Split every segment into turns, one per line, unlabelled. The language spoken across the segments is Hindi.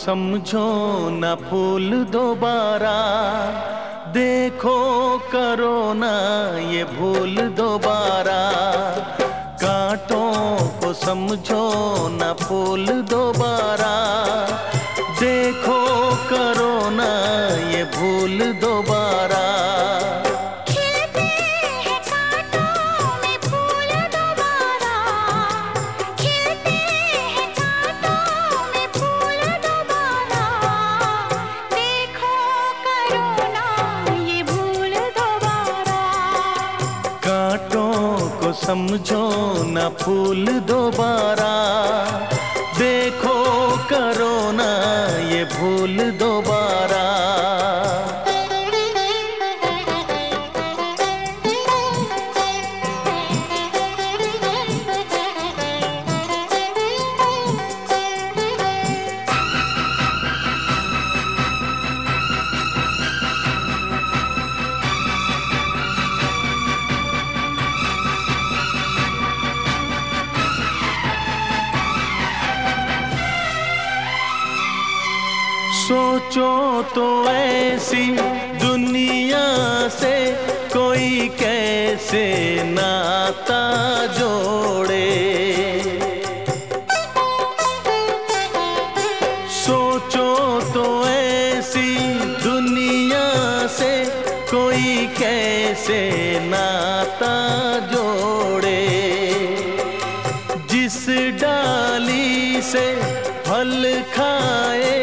समझो न फूल दोबारा। देखो करो ना ये भूल दोबारा। कांटों को समझो न फूल दोबारा। देखो करो ना ये भूल दोबारा। समझो न फूल दोबारा। देखो करो ना ये भूल दोबारा सोचो तो ऐसी दुनिया से कोई कैसे नाता जोड़े। सोचो तो ऐसी दुनिया से कोई कैसे नाता जोड़े। जिस डाली से फल खाए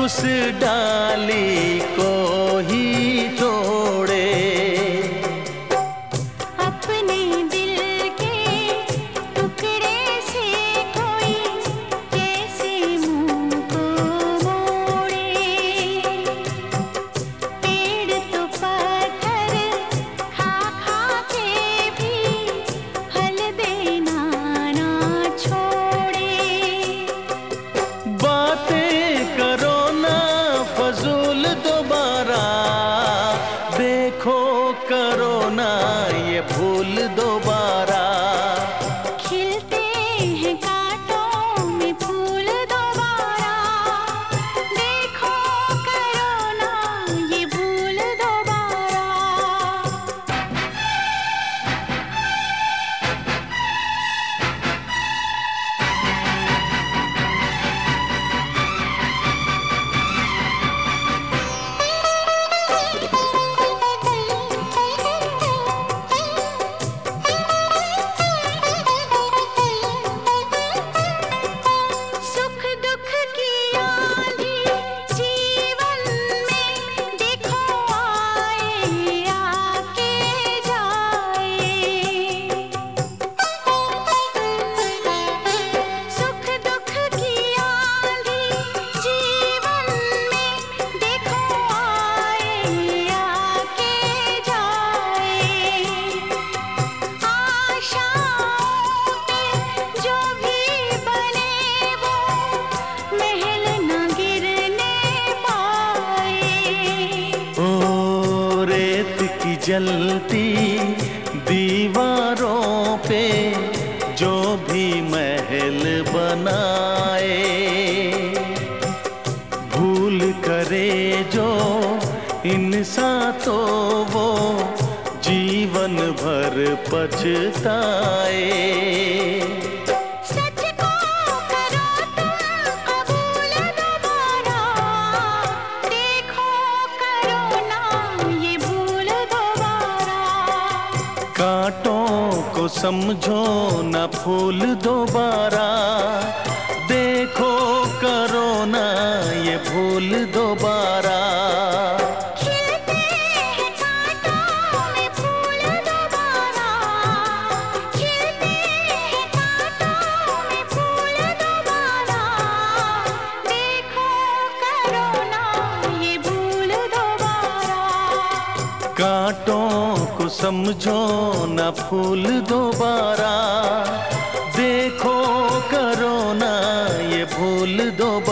उस डाली को ही करो ना ये भूल दोबारा जलती दीवारों पे जो भी महल बनाए। भूल करे जो इंसान तो वो जीवन भर पछताए। समझो न फूल दोबारा। देखो करो ना ये भूल दोबारा।
कांटों
समझो न फूल दोबारा। देखो करो ना ये भूल दोबारा।